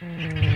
you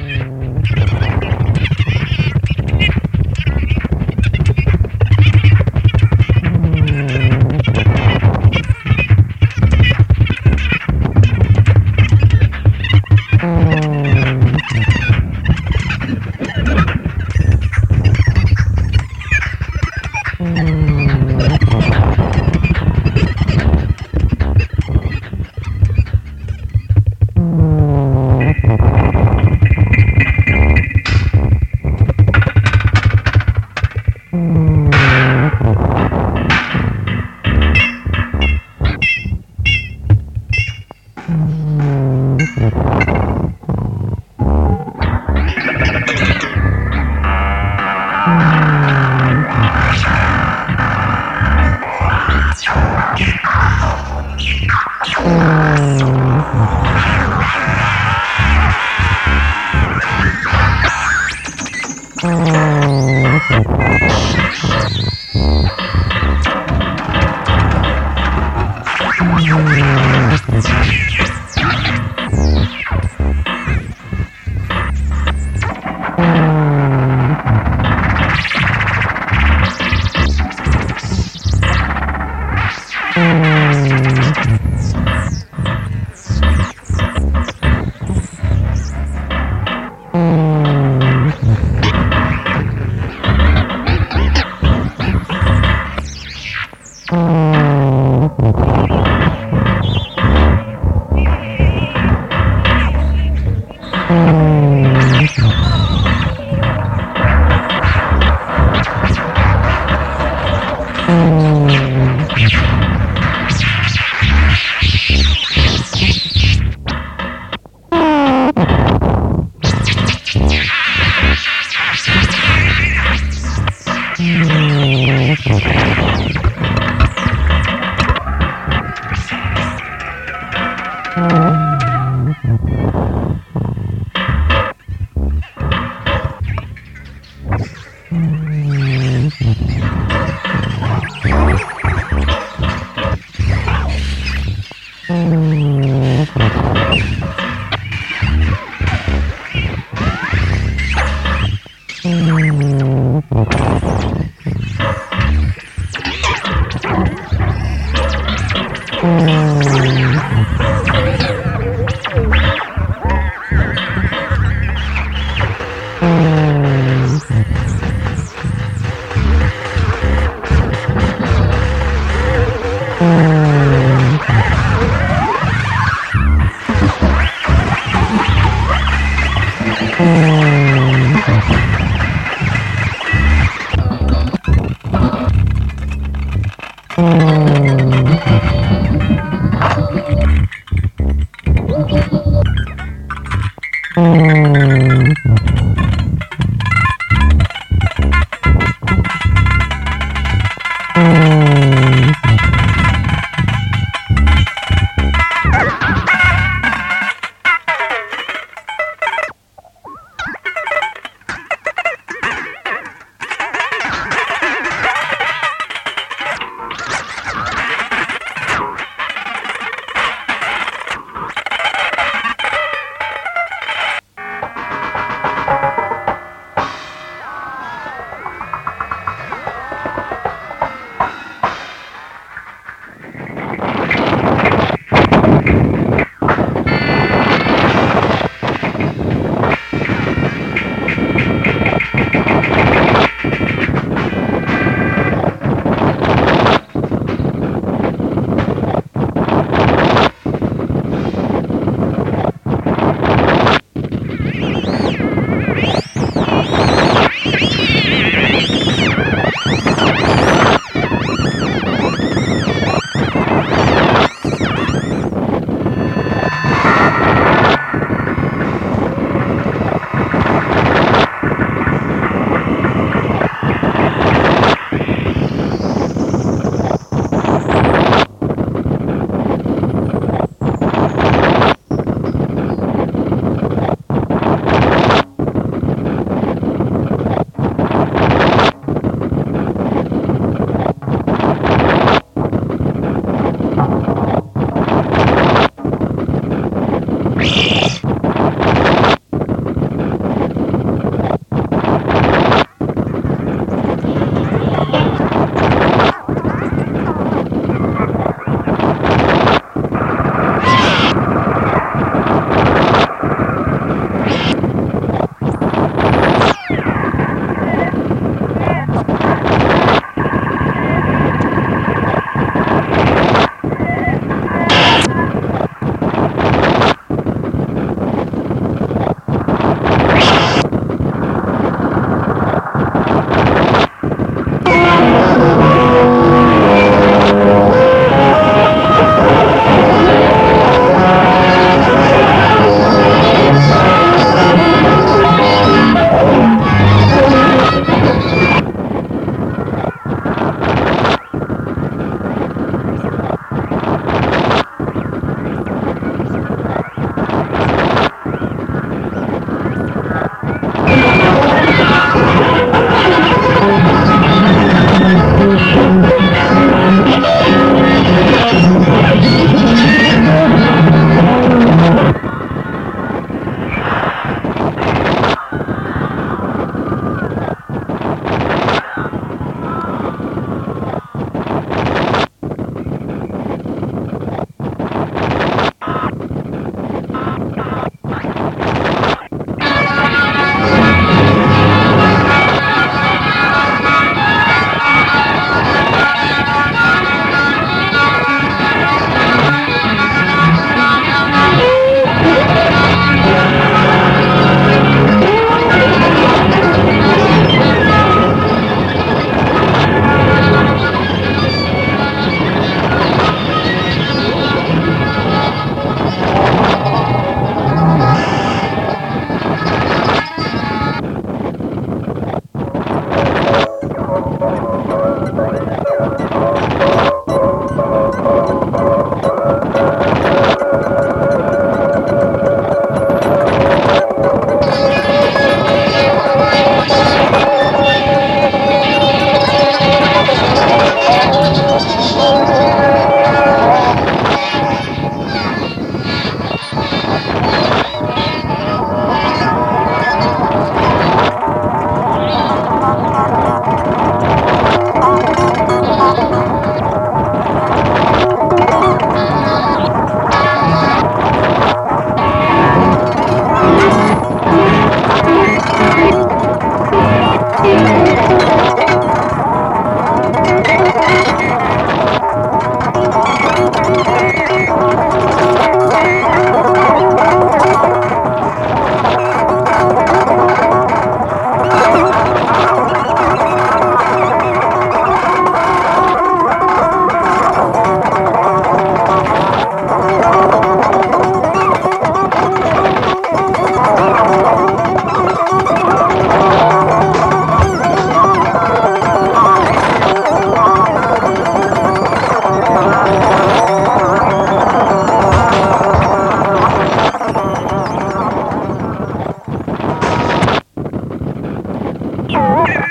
Oh!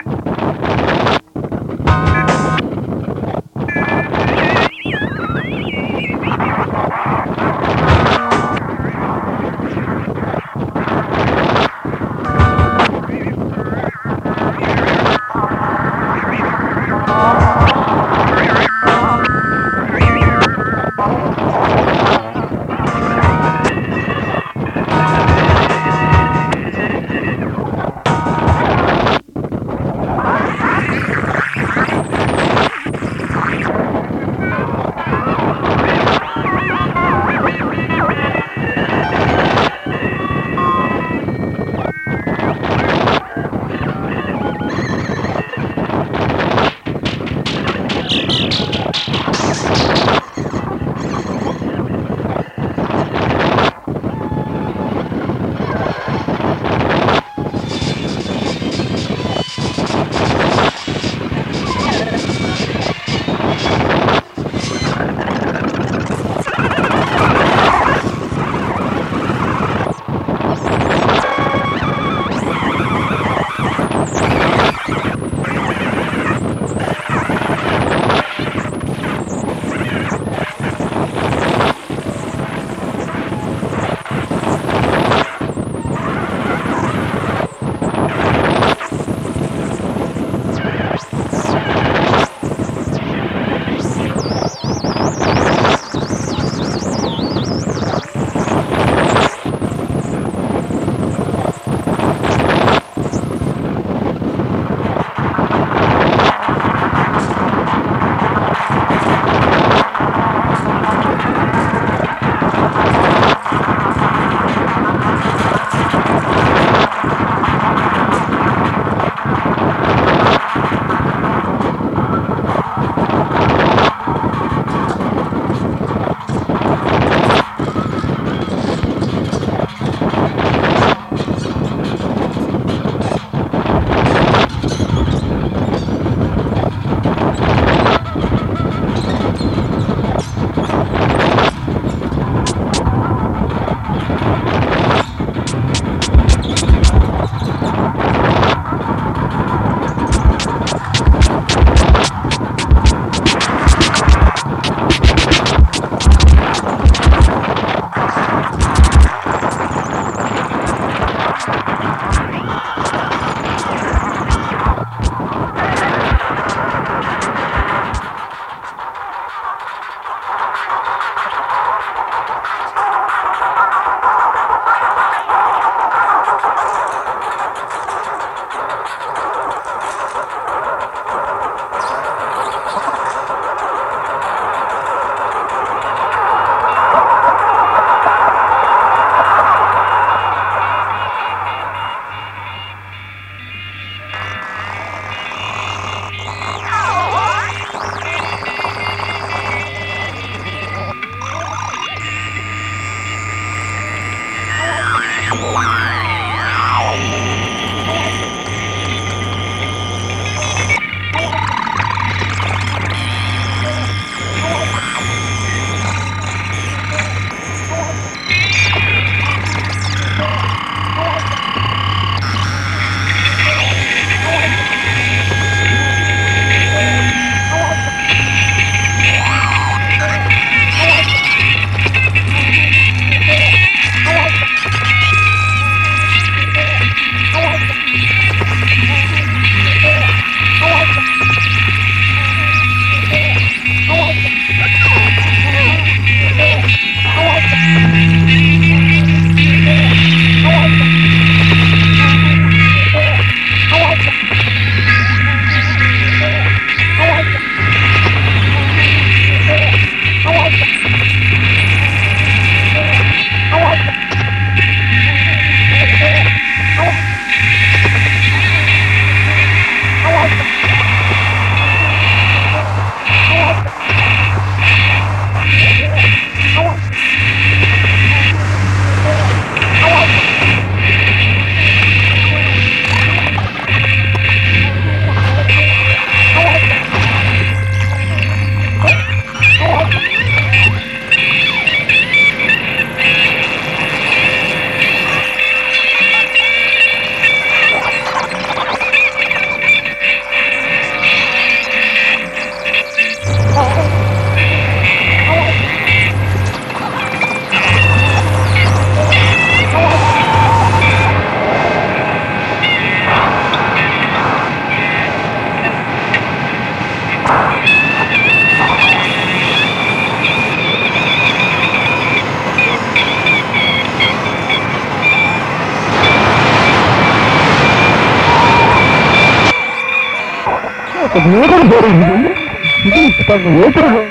tá no outro voar.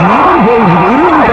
Vamos, vamos, vamos.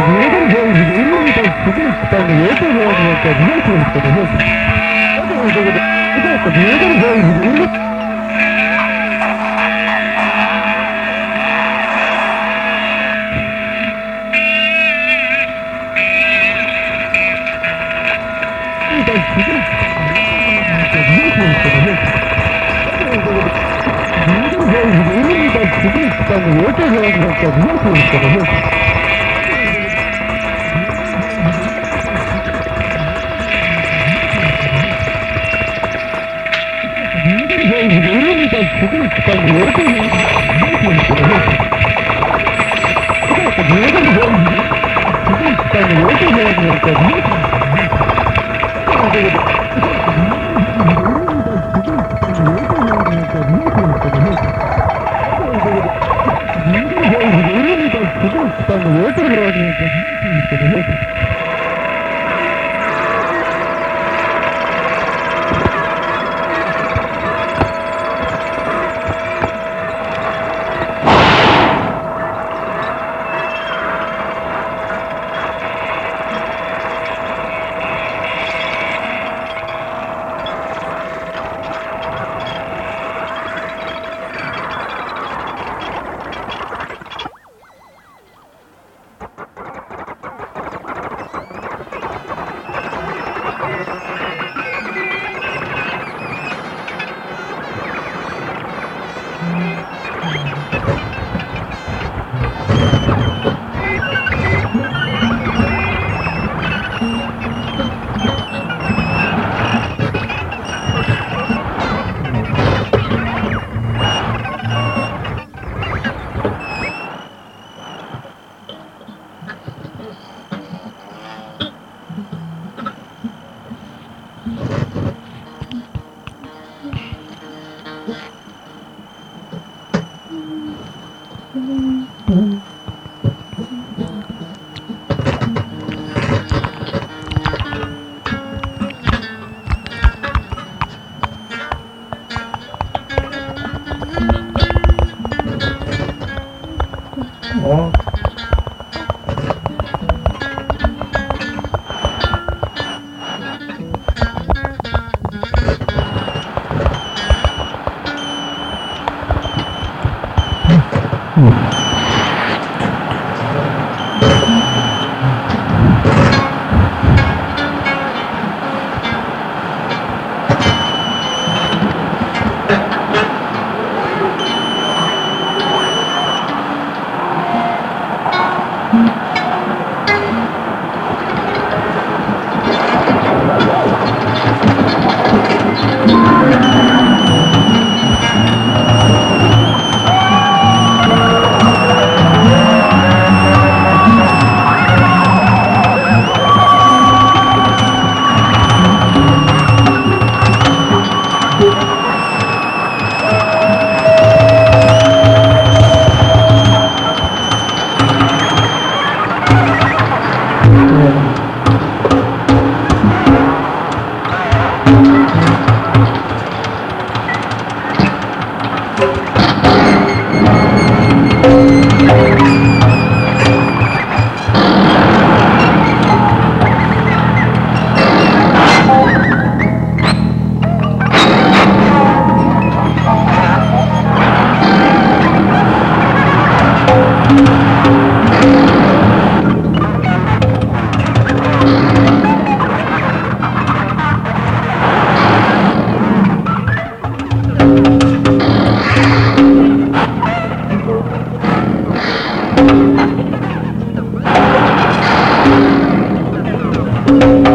little girls really like sitting on the little girls like a little for the head. What is it? It's like a little girls really. Little girls really like sitting on the little girls like a little for the head. Thank you. 음. Thank